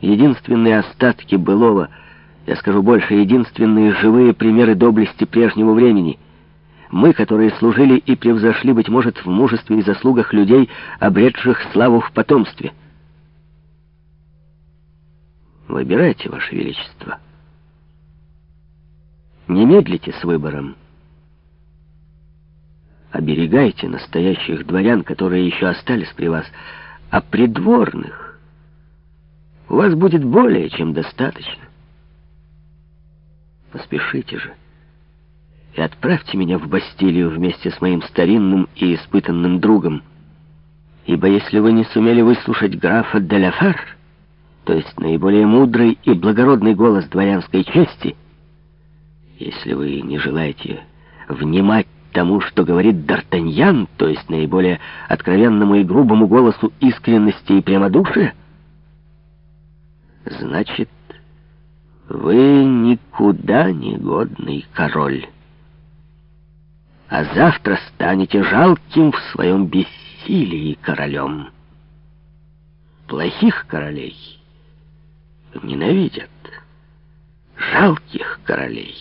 Единственные остатки былого, я скажу больше, единственные живые примеры доблести прежнего времени. Мы, которые служили и превзошли, быть может, в мужестве и заслугах людей, обретших славу в потомстве. Выбирайте, Ваше Величество. Не медлите с выбором. Оберегайте настоящих дворян, которые еще остались при вас, а придворных у вас будет более чем достаточно. Поспешите же и отправьте меня в Бастилию вместе с моим старинным и испытанным другом, ибо если вы не сумели выслушать графа Деляфер, то есть наиболее мудрый и благородный голос дворянской чести, если вы не желаете внимать тому, что говорит Д'Артаньян, то есть наиболее откровенному и грубому голосу искренности и прямодушия, значит, вы никуда не годный король. А завтра станете жалким в своем бессилии королем. Плохих королей ненавидят, жалких королей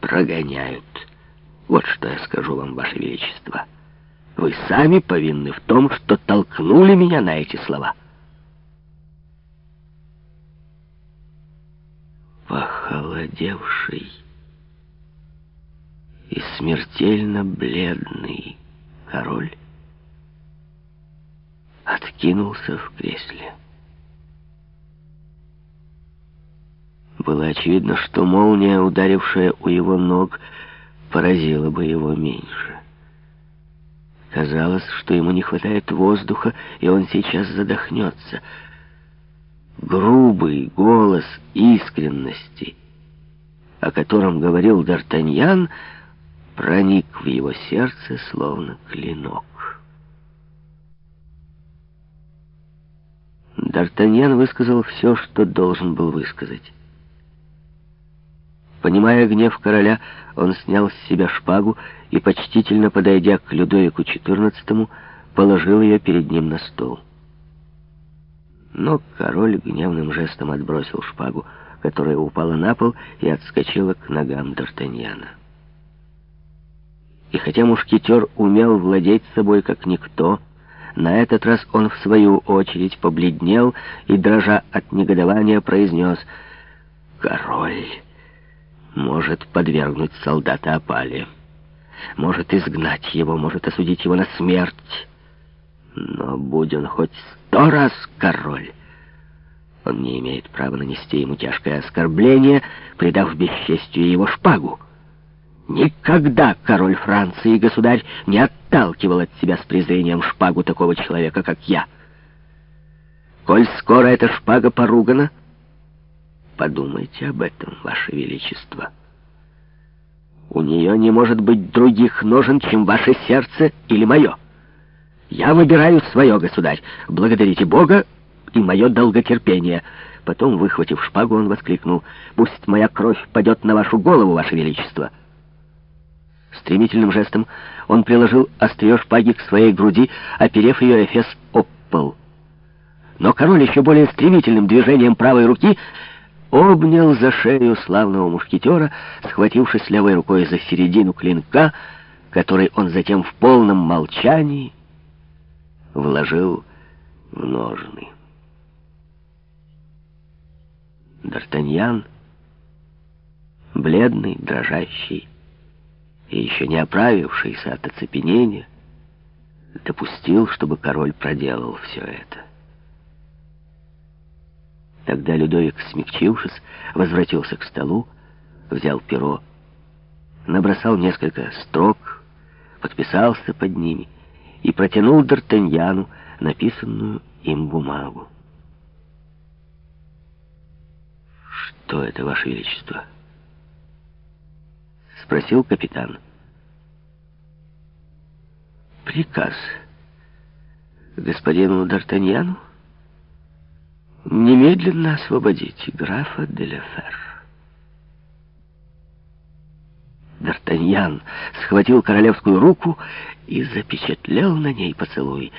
прогоняют. Вот что я скажу вам, Ваше Величество. Вы сами повинны в том, что толкнули меня на эти слова. Похолодевший и смертельно бледный король откинулся в кресле. Было очевидно, что молния, ударившая у его ног, поразило бы его меньше. Казалось, что ему не хватает воздуха, и он сейчас задохнется. Грубый голос искренности, о котором говорил Д'Артаньян, проник в его сердце, словно клинок. Д'Артаньян высказал все, что должен был высказать. Понимая гнев короля, он снял с себя шпагу и, почтительно подойдя к Людовику XIV, положил ее перед ним на стол. Но король гневным жестом отбросил шпагу, которая упала на пол и отскочила к ногам Д'Артаньяна. И хотя мушкетер умел владеть собой как никто, на этот раз он в свою очередь побледнел и, дрожа от негодования, произнес «Король!» может подвергнуть солдата опале, может изгнать его, может осудить его на смерть. Но будь он хоть сто раз король, он не имеет права нанести ему тяжкое оскорбление, придав бесчестью его шпагу. Никогда король Франции и государь не отталкивал от себя с презрением шпагу такого человека, как я. Коль скоро эта шпага поругана, Подумайте об этом, Ваше Величество. У нее не может быть других ножен, чем ваше сердце или мое. Я выбираю свое, государь. Благодарите Бога и мое долготерпение. Потом, выхватив шпагу, он воскликнул. «Пусть моя кровь падет на вашу голову, Ваше Величество!» Стремительным жестом он приложил острие шпаги к своей груди, оперев ее эфес об пол. Но король еще более стремительным движением правой руки обнял за шею славного мушкетера, схватившись левой рукой за середину клинка, который он затем в полном молчании вложил в ножны. Д'Артаньян, бледный, дрожащий и еще не оправившийся от оцепенения, допустил, чтобы король проделал все это. Тогда Людовик, смягчившись, возвратился к столу, взял перо, набросал несколько строк, подписался под ними и протянул Д'Артаньяну написанную им бумагу. «Что это, Ваше Величество?» — спросил капитан. «Приказ господину Д'Артаньяну?» немедленно освободить графа Деляфер. Д'Артаньян схватил королевскую руку и запечатлел на ней поцелуй.